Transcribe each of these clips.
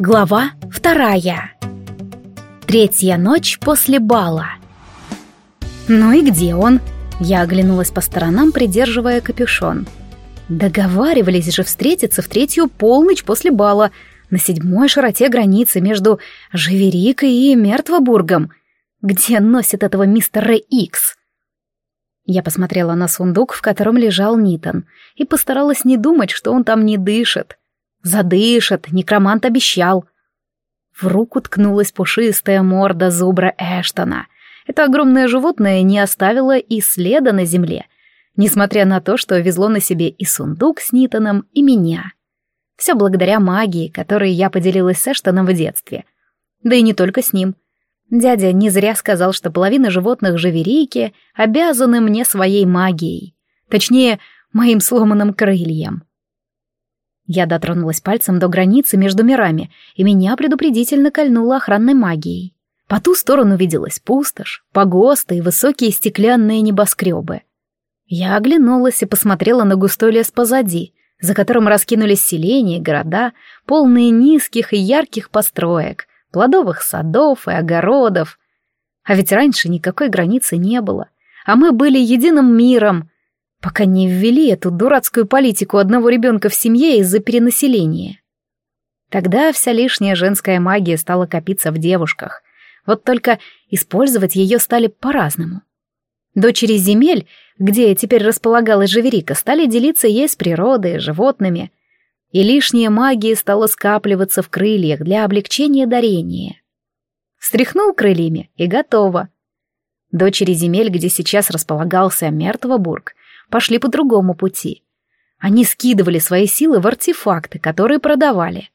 Глава вторая. Третья ночь после бала. «Ну и где он?» Я оглянулась по сторонам, придерживая капюшон. Договаривались же встретиться в третью полночь после бала, на седьмой широте границы между Живерикой и Мертвобургом. Где носит этого мистера Икс? Я посмотрела на сундук, в котором лежал Нитон, и постаралась не думать, что он там не дышит. Задышит, некромант обещал. В руку ткнулась пушистая морда зубра Эштона. Это огромное животное не оставило и следа на земле, несмотря на то, что везло на себе и сундук с Нитоном, и меня. Все благодаря магии, которой я поделилась с Эштоном в детстве. Да и не только с ним. Дядя не зря сказал, что половина животных живерейки обязаны мне своей магией. Точнее, моим сломанным крыльям. Я дотронулась пальцем до границы между мирами, и меня предупредительно кольнула охранной магией. По ту сторону виделась пустошь, погосты и высокие стеклянные небоскребы. Я оглянулась и посмотрела на густой лес позади, за которым раскинулись селения и города, полные низких и ярких построек, плодовых садов и огородов. А ведь раньше никакой границы не было, а мы были единым миром, пока не ввели эту дурацкую политику одного ребенка в семье из-за перенаселения. Тогда вся лишняя женская магия стала копиться в девушках, вот только использовать ее стали по-разному. Дочери земель, где теперь располагалась Живерика, стали делиться ей с природой, животными, и лишняя магия стала скапливаться в крыльях для облегчения дарения. Встряхнул крыльями, и готово. Дочери земель, где сейчас располагался Мертвобург, пошли по другому пути. Они скидывали свои силы в артефакты, которые продавали.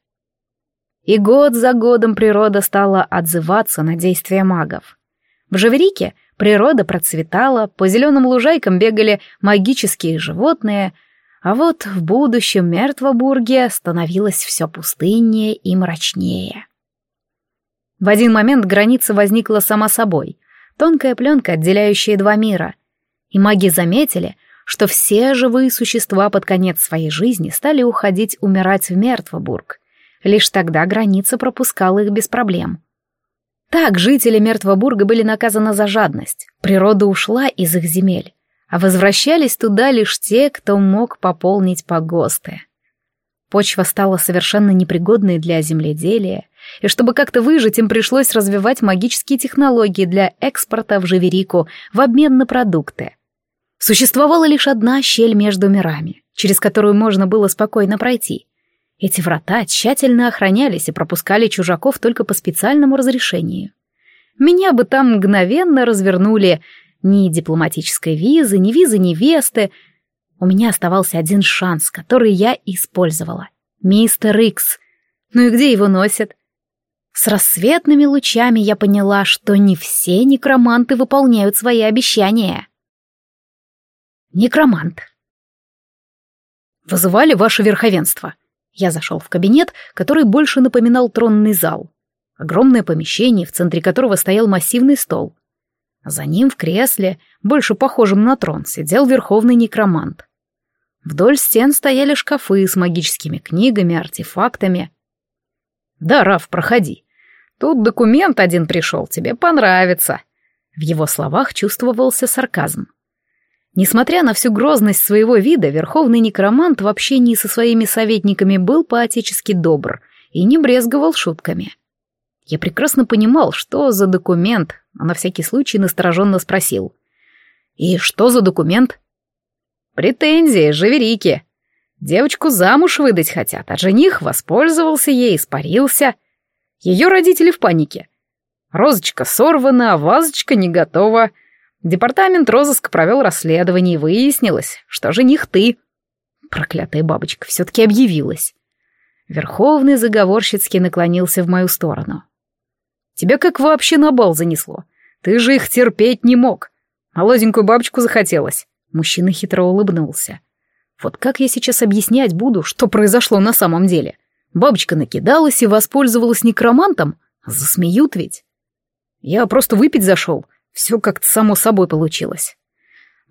И год за годом природа стала отзываться на действия магов. В Живерике природа процветала, по зеленым лужайкам бегали магические животные, а вот в будущем Мертвобурге становилось все пустыннее и мрачнее. В один момент граница возникла сама собой, тонкая пленка, отделяющая два мира, и маги заметили, что все живые существа под конец своей жизни стали уходить умирать в Мертвобург. Лишь тогда граница пропускала их без проблем. Так жители Мертвобурга были наказаны за жадность. Природа ушла из их земель, а возвращались туда лишь те, кто мог пополнить погосты. Почва стала совершенно непригодной для земледелия, и чтобы как-то выжить, им пришлось развивать магические технологии для экспорта в Живерику в обмен на продукты — Существовала лишь одна щель между мирами, через которую можно было спокойно пройти. Эти врата тщательно охранялись и пропускали чужаков только по специальному разрешению. Меня бы там мгновенно развернули ни дипломатической визы, ни визы невесты. У меня оставался один шанс, который я использовала. Мистер Икс. Ну и где его носят? С рассветными лучами я поняла, что не все некроманты выполняют свои обещания. Некромант. «Вызывали ваше верховенство». Я зашел в кабинет, который больше напоминал тронный зал. Огромное помещение, в центре которого стоял массивный стол. За ним в кресле, больше похожем на трон, сидел верховный некромант. Вдоль стен стояли шкафы с магическими книгами, артефактами. «Да, Раф, проходи. Тут документ один пришел, тебе понравится». В его словах чувствовался сарказм. Несмотря на всю грозность своего вида, верховный некромант в общении со своими советниками был по-отечески добр и не брезговал шутками. Я прекрасно понимал, что за документ, а на всякий случай настороженно спросил. «И что за документ?» «Претензии, живерики. Девочку замуж выдать хотят, а жених воспользовался ей, испарился. Ее родители в панике. Розочка сорвана, а вазочка не готова». Департамент розыска провел расследование и выяснилось, что жених ты. Проклятая бабочка все-таки объявилась. Верховный заговорщицки наклонился в мою сторону. Тебя как вообще на бал занесло? Ты же их терпеть не мог. Молоденькую бабочку захотелось. Мужчина хитро улыбнулся. Вот как я сейчас объяснять буду, что произошло на самом деле? Бабочка накидалась и воспользовалась некромантом? Засмеют ведь. Я просто выпить зашел. Все как-то само собой получилось.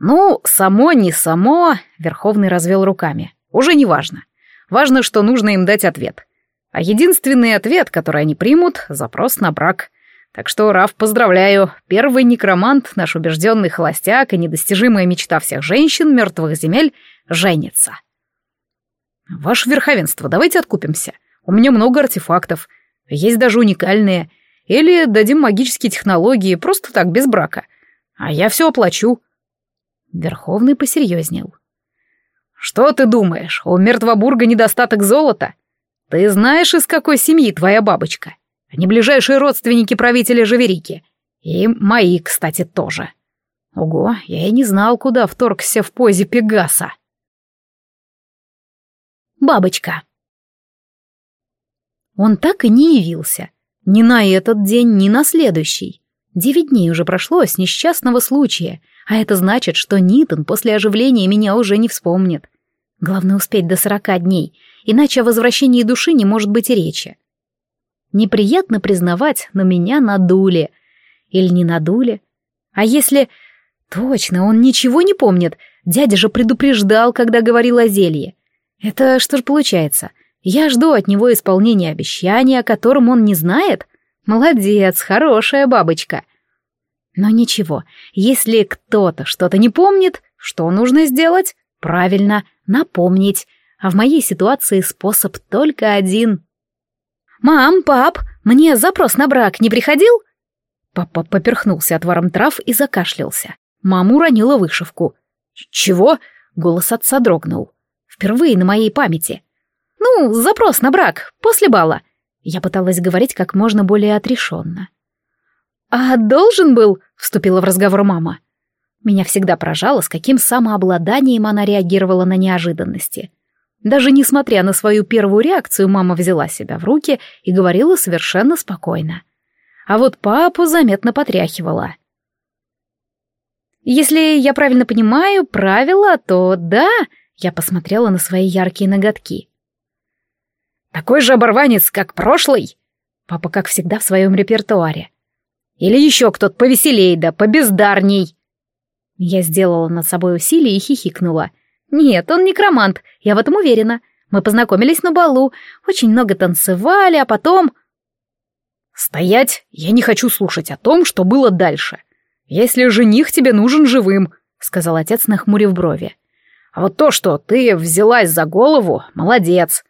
Ну, само, не само, Верховный развел руками. Уже не важно. Важно, что нужно им дать ответ. А единственный ответ, который они примут — запрос на брак. Так что, Раф, поздравляю, первый некромант, наш убежденный холостяк и недостижимая мечта всех женщин мертвых земель, женится. Ваше Верховенство, давайте откупимся. У меня много артефактов, есть даже уникальные. Или дадим магические технологии, просто так, без брака. А я все оплачу. Верховный посерьезнел. Что ты думаешь, у Мертвобурга недостаток золота? Ты знаешь, из какой семьи твоя бабочка? Они ближайшие родственники правителя Живерики. И мои, кстати, тоже. Ого, я и не знал, куда вторгся в позе Пегаса. Бабочка. Он так и не явился. Ни на этот день, ни на следующий. Девять дней уже прошло с несчастного случая, а это значит, что Нитон после оживления меня уже не вспомнит. Главное успеть до сорока дней, иначе о возвращении души не может быть и речи. Неприятно признавать, но меня надули. Или не надули? А если... Точно, он ничего не помнит. Дядя же предупреждал, когда говорил о зелье. Это что ж получается? Я жду от него исполнения обещания, о котором он не знает? Молодец, хорошая бабочка. Но ничего, если кто-то что-то не помнит, что нужно сделать? Правильно, напомнить. А в моей ситуации способ только один. «Мам, пап, мне запрос на брак не приходил?» Папа поперхнулся отваром трав и закашлялся. Мама уронила вышивку. «Чего?» — голос отца дрогнул. «Впервые на моей памяти». «Ну, запрос на брак, после бала». Я пыталась говорить как можно более отрешенно. «А должен был?» — вступила в разговор мама. Меня всегда поражало, с каким самообладанием она реагировала на неожиданности. Даже несмотря на свою первую реакцию, мама взяла себя в руки и говорила совершенно спокойно. А вот папу заметно потряхивала. «Если я правильно понимаю правила, то да», — я посмотрела на свои яркие ноготки. «Такой же оборванец, как прошлый?» Папа, как всегда, в своем репертуаре. «Или еще кто-то повеселей да побездарней?» Я сделала над собой усилие и хихикнула — нет, он некромант, я в этом уверена. Мы познакомились на балу, очень много танцевали, а потом... «Стоять! Я не хочу слушать о том, что было дальше. Если жених тебе нужен живым», — сказал отец, нахмурив брови. «А вот то, что ты взялась за голову, молодец».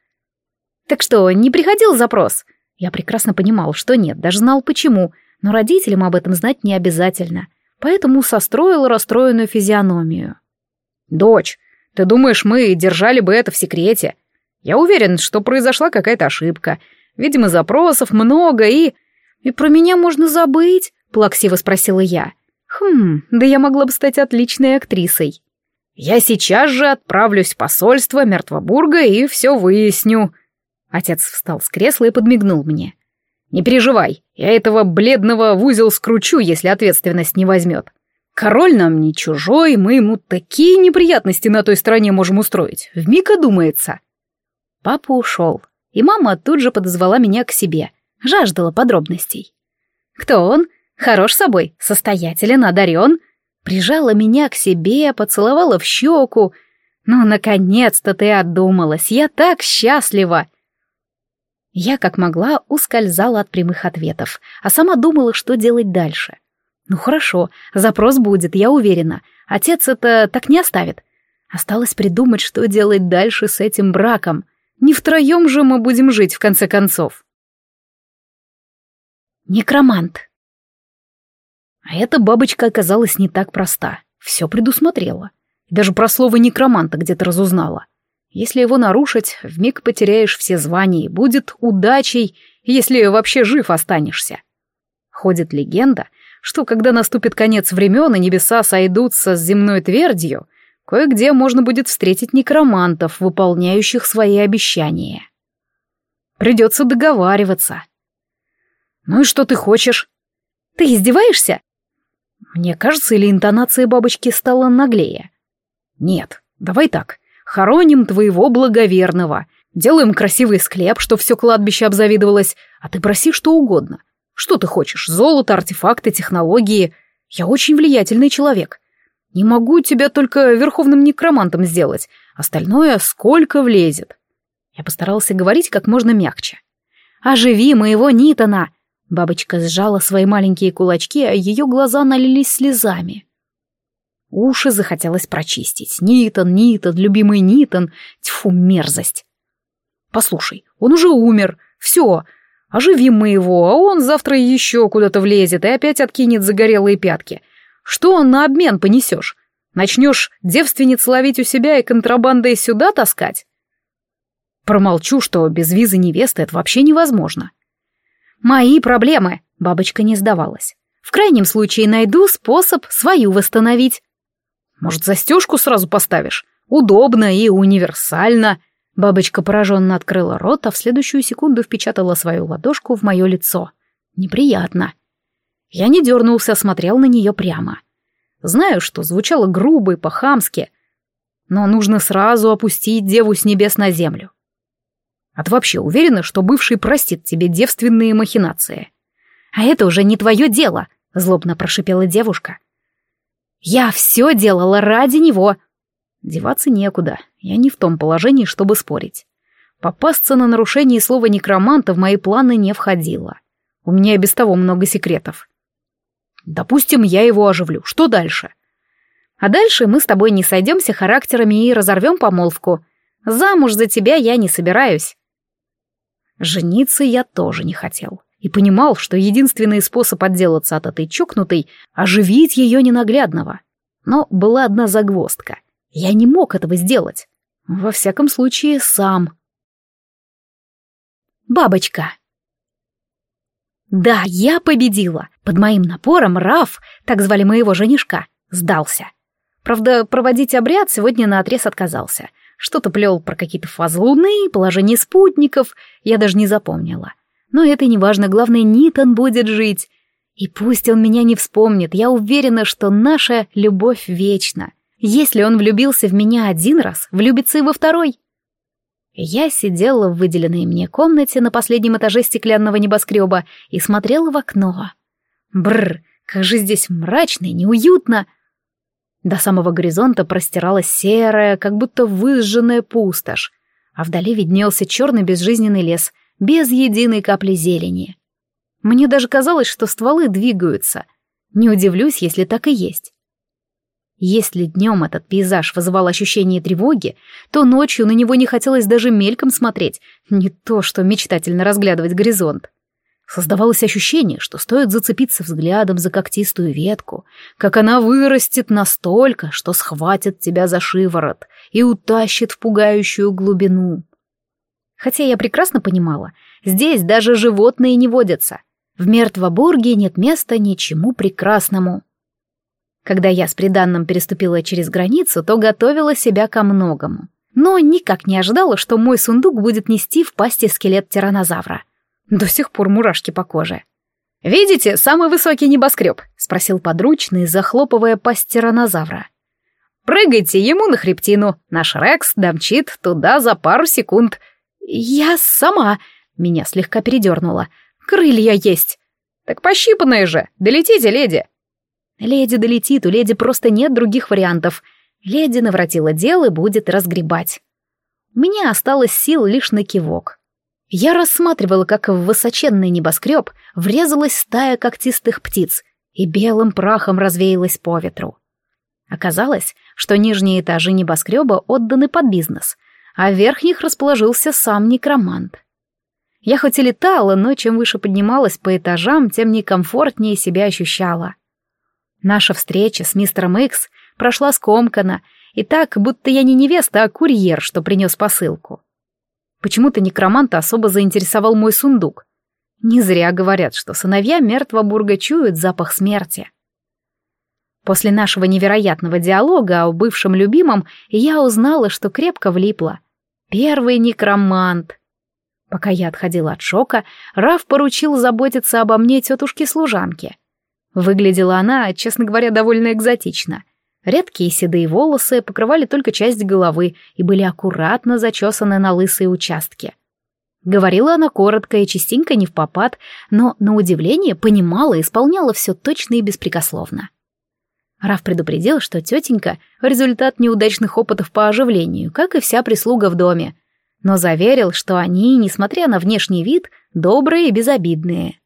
«Так что, не приходил запрос?» Я прекрасно понимал, что нет, даже знал почему, но родителям об этом знать не обязательно, поэтому состроил расстроенную физиономию. «Дочь, ты думаешь, мы держали бы это в секрете? Я уверен, что произошла какая-то ошибка. Видимо, запросов много и... И про меня можно забыть? Плаксиво спросила я. Хм, да я могла бы стать отличной актрисой. Я сейчас же отправлюсь в посольство Мертвобурга и все выясню. Отец встал с кресла и подмигнул мне. Не переживай, я этого бледного в узел скручу, если ответственность не возьмет. Король нам не чужой, мы ему такие неприятности на той стороне можем устроить. Вмиг одумается. Папа ушел, и мама тут же подозвала меня к себе. Жаждала подробностей. Кто он? Хорош собой, состоятелен, одарен. Прижала меня к себе, поцеловала в щеку. Ну, наконец-то ты отдумалась, я так счастлива. Я, как могла, ускользала от прямых ответов, а сама думала, что делать дальше. Ну хорошо, запрос будет, я уверена. Отец это так не оставит. Осталось придумать, что делать дальше с этим браком. Не втроем же мы будем жить, в конце концов. Некромант. А эта бабочка оказалась не так проста. Все предусмотрела. И даже про слово некроманта где-то разузнала. Если его нарушить, вмиг потеряешь все звания и будет удачей, если вообще жив останешься. Ходит легенда, что когда наступит конец времен и небеса сойдутся с земной твердью, кое-где можно будет встретить некромантов, выполняющих свои обещания. Придется договариваться. Ну и что ты хочешь? Ты издеваешься? Мне кажется, или интонация бабочки стала наглее? Нет, давай так. Хороним твоего благоверного. Делаем красивый склеп, чтоб все кладбище обзавидовалось, а ты проси что угодно. Что ты хочешь? Золото, артефакты, технологии? Я очень влиятельный человек. Не могу тебя только верховным некромантом сделать. Остальное сколько влезет. Я постарался говорить как можно мягче. Оживи моего Нитона!» Бабочка сжала свои маленькие кулачки, а ее глаза налились слезами. Уши захотелось прочистить. Нитон, Нитон, любимый Нитон. Тьфу, мерзость. Послушай, он уже умер. Все. Оживим мы его, а он завтра еще куда-то влезет и опять откинет загорелые пятки. Что он на обмен понесешь? Начнешь девственниц ловить у себя и контрабандой сюда таскать? Промолчу, что без визы невесты это вообще невозможно. Мои проблемы, бабочка не сдавалась. В крайнем случае найду способ свою восстановить. Может, застежку сразу поставишь? Удобно и универсально. Бабочка пораженно открыла рот, а в следующую секунду впечатала свою ладошку в мое лицо. Неприятно. Я не дернулся, смотрел на нее прямо. Знаю, что звучало грубо и по-хамски, но нужно сразу опустить деву с небес на землю. А ты вообще уверена, что бывший простит тебе девственные махинации? А это уже не твое дело, злобно прошипела девушка. Я все делала ради него. Деваться некуда, я не в том положении, чтобы спорить. Попасться на нарушение слова некроманта в мои планы не входило. У меня и без того много секретов. Допустим, я его оживлю. Что дальше? А дальше мы с тобой не сойдемся характерами и разорвем помолвку. Замуж за тебя я не собираюсь. Жениться я тоже не хотел и понимал, что единственный способ отделаться от этой чокнутой — оживить ее ненаглядного. Но была одна загвоздка. Я не мог этого сделать. Во всяком случае, сам. Бабочка. Да, я победила. Под моим напором Раф, так звали моего женишка, сдался. Правда, проводить обряд сегодня наотрез отказался. Что-то плел про какие-то фазы Луны, положение спутников, я даже не запомнила. Но это не важно, главное, Нитон будет жить. И пусть он меня не вспомнит, я уверена, что наша любовь вечна. Если он влюбился в меня один раз, влюбится и во второй. Я сидела в выделенной мне комнате на последнем этаже стеклянного небоскреба и смотрела в окно. Бррр, как же здесь мрачно и неуютно. До самого горизонта простиралась серая, как будто выжженная пустошь, а вдали виднелся черный безжизненный лес — без единой капли зелени. Мне даже казалось, что стволы двигаются. Не удивлюсь, если так и есть. Если днем этот пейзаж вызывал ощущение тревоги, то ночью на него не хотелось даже мельком смотреть, не то что мечтательно разглядывать горизонт. Создавалось ощущение, что стоит зацепиться взглядом за когтистую ветку, как она вырастет настолько, что схватит тебя за шиворот и утащит в пугающую глубину. Хотя я прекрасно понимала, здесь даже животные не водятся. В Мертвобурге нет места ничему прекрасному. Когда я с приданным переступила через границу, то готовила себя ко многому. Но никак не ожидала, что мой сундук будет нести в пасти скелет тиранозавра. До сих пор мурашки по коже. «Видите, самый высокий небоскреб?» — спросил подручный, захлопывая пасть тиранозавра. «Прыгайте ему на хребтину, наш Рекс домчит туда за пару секунд», «Я сама!» — меня слегка передернуло. «Крылья есть!» «Так пощипанные же! Долетите, леди!» «Леди долетит, у леди просто нет других вариантов. Леди навратила дел и будет разгребать. Меня осталось сил лишь на кивок. Я рассматривала, как в высоченный небоскреб врезалась стая когтистых птиц и белым прахом развеялась по ветру. Оказалось, что нижние этажи небоскреба отданы под бизнес, а в верхних расположился сам некромант. Я хоть и летала, но чем выше поднималась по этажам, тем некомфортнее себя ощущала. Наша встреча с мистером Икс прошла скомканно, и так, будто я не невеста, а курьер, что принес посылку. Почему-то некроманта особо заинтересовал мой сундук. Не зря говорят, что сыновья Мертвобурга чуют запах смерти. После нашего невероятного диалога о бывшем любимом я узнала, что крепко влипла. Первый некромант. Пока я отходила от шока, Раф поручил заботиться обо мне тетушке-служанке. Выглядела она, честно говоря, довольно экзотично. Редкие седые волосы покрывали только часть головы и были аккуратно зачесаны на лысые участки. Говорила она коротко и частенько не в попад, но, на удивление, понимала и исполняла все точно и беспрекословно. Раф предупредил, что тетенька — результат неудачных опытов по оживлению, как и вся прислуга в доме, но заверил, что они, несмотря на внешний вид, добрые и безобидные.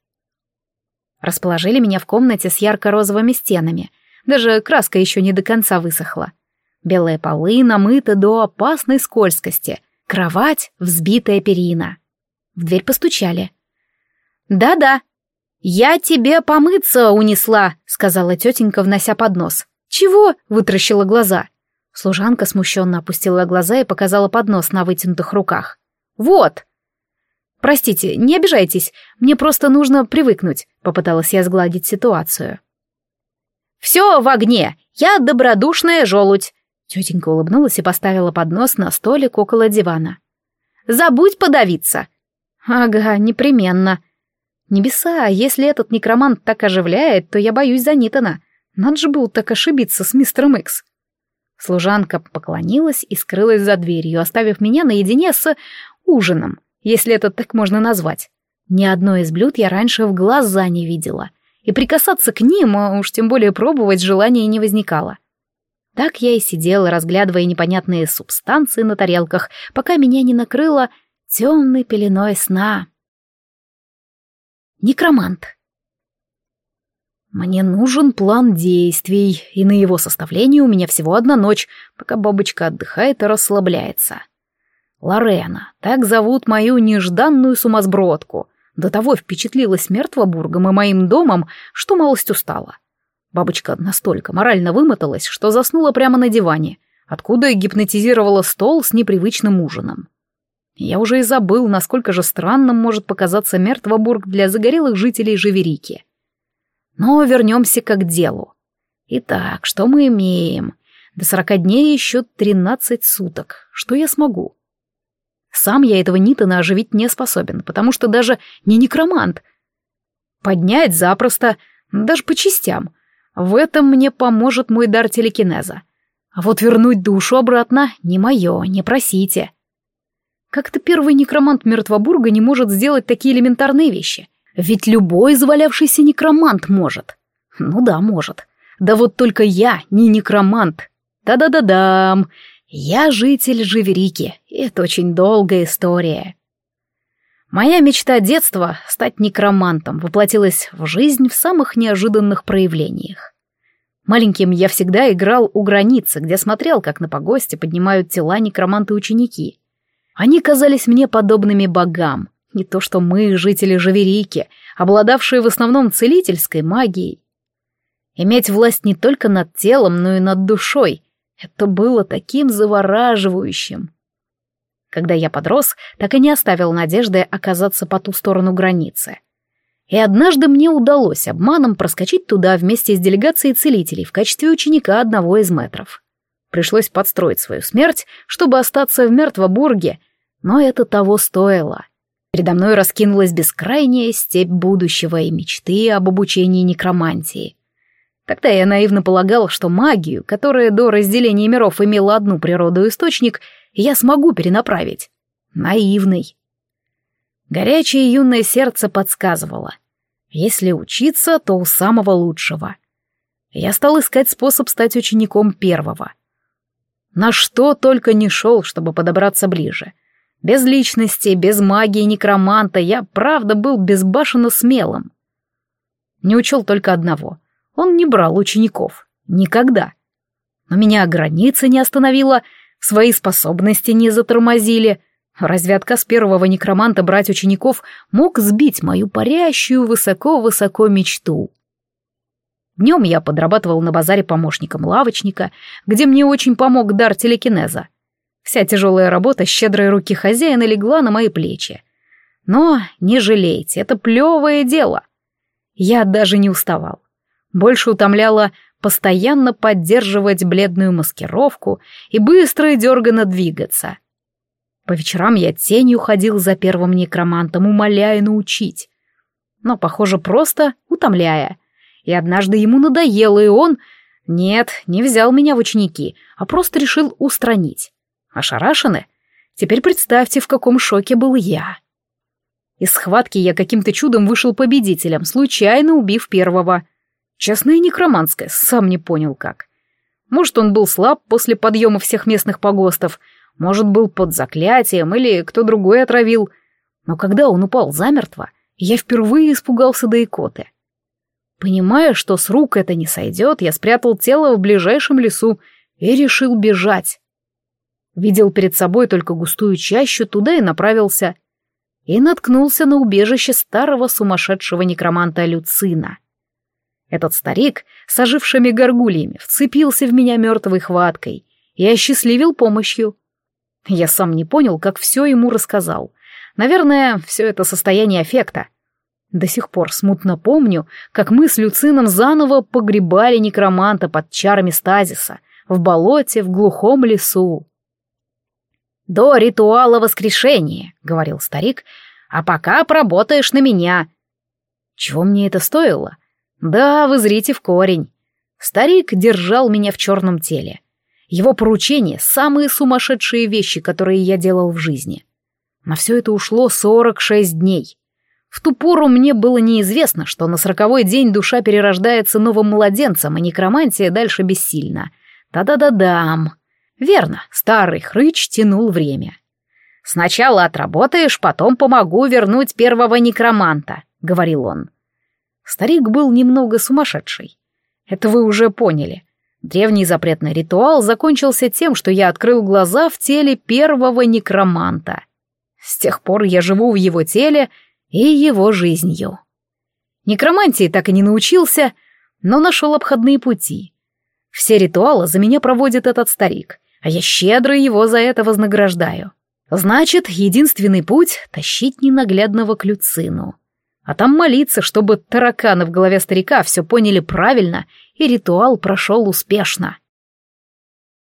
Расположили меня в комнате с ярко-розовыми стенами. Даже краска еще не до конца высохла. Белые полы намыты до опасной скользкости. Кровать — взбитая перина. В дверь постучали. «Да-да, я тебе помыться унесла», — сказала тетенька, внося поднос. «Чего?» — вытращила глаза. Служанка смущенно опустила глаза и показала поднос на вытянутых руках. «Вот!» «Простите, не обижайтесь, мне просто нужно привыкнуть», — попыталась я сгладить ситуацию. «Все в огне, я добродушная желудь», — тетенька улыбнулась и поставила поднос на столик около дивана. «Забудь подавиться». «Ага, непременно». «Небеса, если этот некромант так оживляет, то я боюсь за Нитона. Надо же было так ошибиться с мистером Икс». Служанка поклонилась и скрылась за дверью, оставив меня наедине с ужином если это так можно назвать. Ни одно из блюд я раньше в глаза не видела, и прикасаться к ним, а уж тем более пробовать, желания не возникало. Так я и сидела, разглядывая непонятные субстанции на тарелках, пока меня не накрыло темной пеленой сна. Некромант. Мне нужен план действий, и на его составление у меня всего одна ночь, пока бабочка отдыхает и расслабляется. Лорена, так зовут мою нежданную сумасбродку. До того впечатлилась Мертвобургом и моим домом, что малость устала. Бабочка настолько морально вымоталась, что заснула прямо на диване, откуда гипнотизировала стол с непривычным ужином. Я уже и забыл, насколько же странным может показаться Мертвобург для загорелых жителей Живерики. Но вернемся к делу. Итак, что мы имеем? До сорока дней еще тринадцать суток. Что я смогу? Сам я этого Нитона оживить не способен, потому что даже не некромант. Поднять запросто, даже по частям. В этом мне поможет мой дар телекинеза. А вот вернуть душу обратно не мое, не просите. Как-то первый некромант Мертвобурга не может сделать такие элементарные вещи. Ведь любой завалявшийся некромант может. Ну да, может. Да вот только я не некромант. Да-да-да-дам. Я житель Живерики, это очень долгая история. Моя мечта детства — стать некромантом — воплотилась в жизнь в самых неожиданных проявлениях. Маленьким я всегда играл у границы, где смотрел, как на погосте поднимают тела некроманты-ученики. Они казались мне подобными богам, не то что мы, жители Живерики, обладавшие в основном целительской магией. Иметь власть не только над телом, но и над душой — это было таким завораживающим. Когда я подрос, так и не оставил надежды оказаться по ту сторону границы. И однажды мне удалось обманом проскочить туда вместе с делегацией целителей в качестве ученика одного из метров. Пришлось подстроить свою смерть, чтобы остаться в Мертвобурге, но это того стоило. Передо мной раскинулась бескрайняя степь будущего и мечты об обучении некромантии. Тогда я наивно полагал, что магию, которая до разделения миров имела одну природу источник, я смогу перенаправить. Наивный. Горячее юное сердце подсказывало. Если учиться, то у самого лучшего. Я стал искать способ стать учеником первого. На что только не шел, чтобы подобраться ближе. Без личности, без магии некроманта я, правда, был безбашенно смелым. Не учел только одного — он не брал учеников. Никогда. Но меня граница не остановила, свои способности не затормозили. Разве отказ первого некроманта брать учеников мог сбить мою парящую высоко-высоко мечту? Днем я подрабатывал на базаре помощником лавочника, где мне очень помог дар телекинеза. Вся тяжелая работа щедрой руки хозяина легла на мои плечи. Но не жалейте, это плевое дело. Я даже не уставал. Больше утомляло постоянно поддерживать бледную маскировку и быстро и дерганно двигаться. По вечерам я тенью ходил за первым некромантом, умоляя научить. Но, похоже, просто утомляя. И однажды ему надоело, и он... Нет, не взял меня в ученики, а просто решил устранить. Ошарашены? Теперь представьте, в каком шоке был я. Из схватки я каким-то чудом вышел победителем, случайно убив первого — Честное некроманское, сам не понял как. Может, он был слаб после подъема всех местных погостов, может, был под заклятием или кто другой отравил. Но когда он упал замертво, я впервые испугался до икоты. Понимая, что с рук это не сойдет, я спрятал тело в ближайшем лесу и решил бежать. Видел перед собой только густую чащу, туда и направился. И наткнулся на убежище старого сумасшедшего некроманта Люцина. Этот старик с ожившими горгульями вцепился в меня мертвой хваткой и осчастливил помощью. Я сам не понял, как все ему рассказал. Наверное, все это состояние аффекта. До сих пор смутно помню, как мы с Люцином заново погребали некроманта под чарами стазиса, в болоте, в глухом лесу. «До ритуала воскрешения», — говорил старик, — «а пока поработаешь на меня». Чего мне это стоило? Да, вы зрите в корень. Старик держал меня в черном теле. Его поручения — самые сумасшедшие вещи, которые я делал в жизни. На все это ушло 46 дней. В ту пору мне было неизвестно, что на сороковой день душа перерождается новым младенцем, и некромантия дальше бессильна. Та-да-да-дам. Верно, старый хрыч тянул время. «Сначала отработаешь, потом помогу вернуть первого некроманта», — говорил он. Старик был немного сумасшедший. Это вы уже поняли. Древний запретный ритуал закончился тем, что я открыл глаза в теле первого некроманта. С тех пор я живу в его теле и его жизнью. Некромантии так и не научился, но нашел обходные пути. Все ритуалы за меня проводит этот старик, а я щедро его за это вознаграждаю. Значит, единственный путь — тащить ненаглядного к Люцину а там молиться, чтобы тараканы в голове старика все поняли правильно, и ритуал прошел успешно.